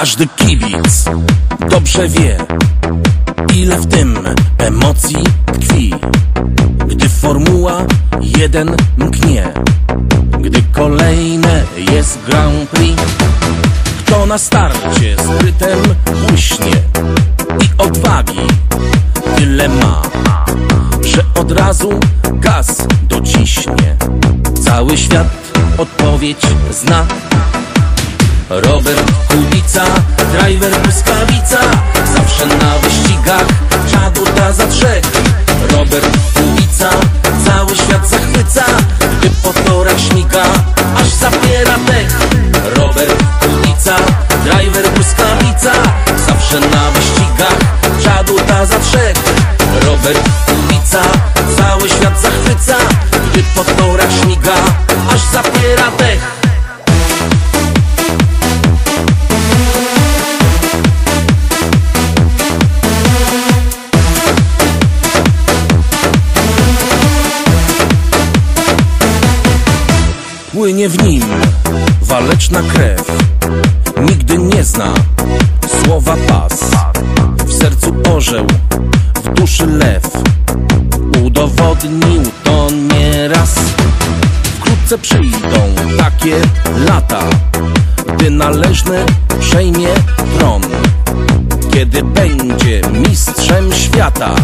Każdy kibic dobrze wie, ile w tym emocji tkwi. Gdy Formuła jeden mknie, gdy kolejne jest Grand Prix. Kto na starcie z rytem błyśnie i odwagi tyle ma, że od razu gaz dociśnie. Cały świat odpowiedź zna. Robert Kubica, driver błyskawica Zawsze na wyścigach, czadu da za trzech. Robert Kubica, cały świat zachwyca Gdy po torach śmiga, aż zapiera dech Robert Kubica, driver błyskawica Zawsze na wyścigach, czadu da za trzech. Robert Kubica, cały świat zachwyca Gdy po torach śmiga, aż zapiera dech Płynie w nim waleczna krew. Nigdy nie zna słowa pas. W sercu orzeł, w duszy lew. Udowodnił to nieraz Wkrótce przyjdą takie lata Gdy należny przejmie tron. Kiedy będzie mistrzem świata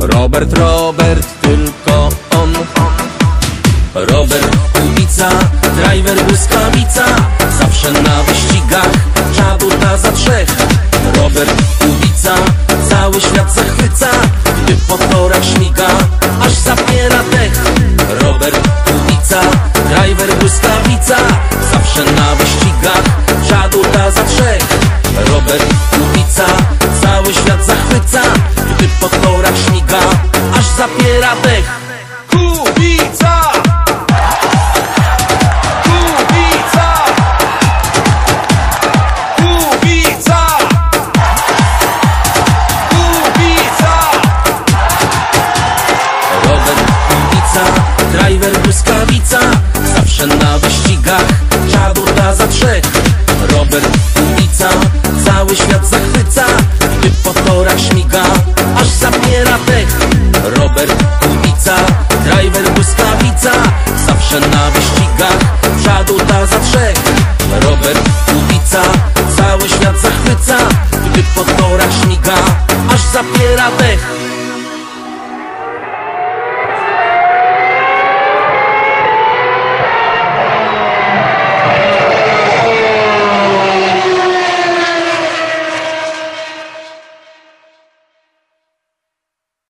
Robert, Robert, tylko on. Robert Driver błyskawica Zawsze na wyścigach, czadu da za trzech. Robert Kubica, cały świat zachwyca. Gdy po torach śmiga, aż zapiera dech. Robert Kubica, driver błyskawica Zawsze na wyścigach, czadu da za trzech. Robert Kubica, cały świat zachwyca. Gdy po torach śmiga, aż zapiera dech driver błyskawica Zawsze na wyścigach, czadu da za trzech Robert Kubica, cały świat zachwyca Gdy po śmiga, aż zabiera dech Robert Kubica, driver błyskawica Zawsze na wyścigach, czadu da za trzech Robert Kubica, cały świat zachwyca Gdy po śmiga, aż zabiera dech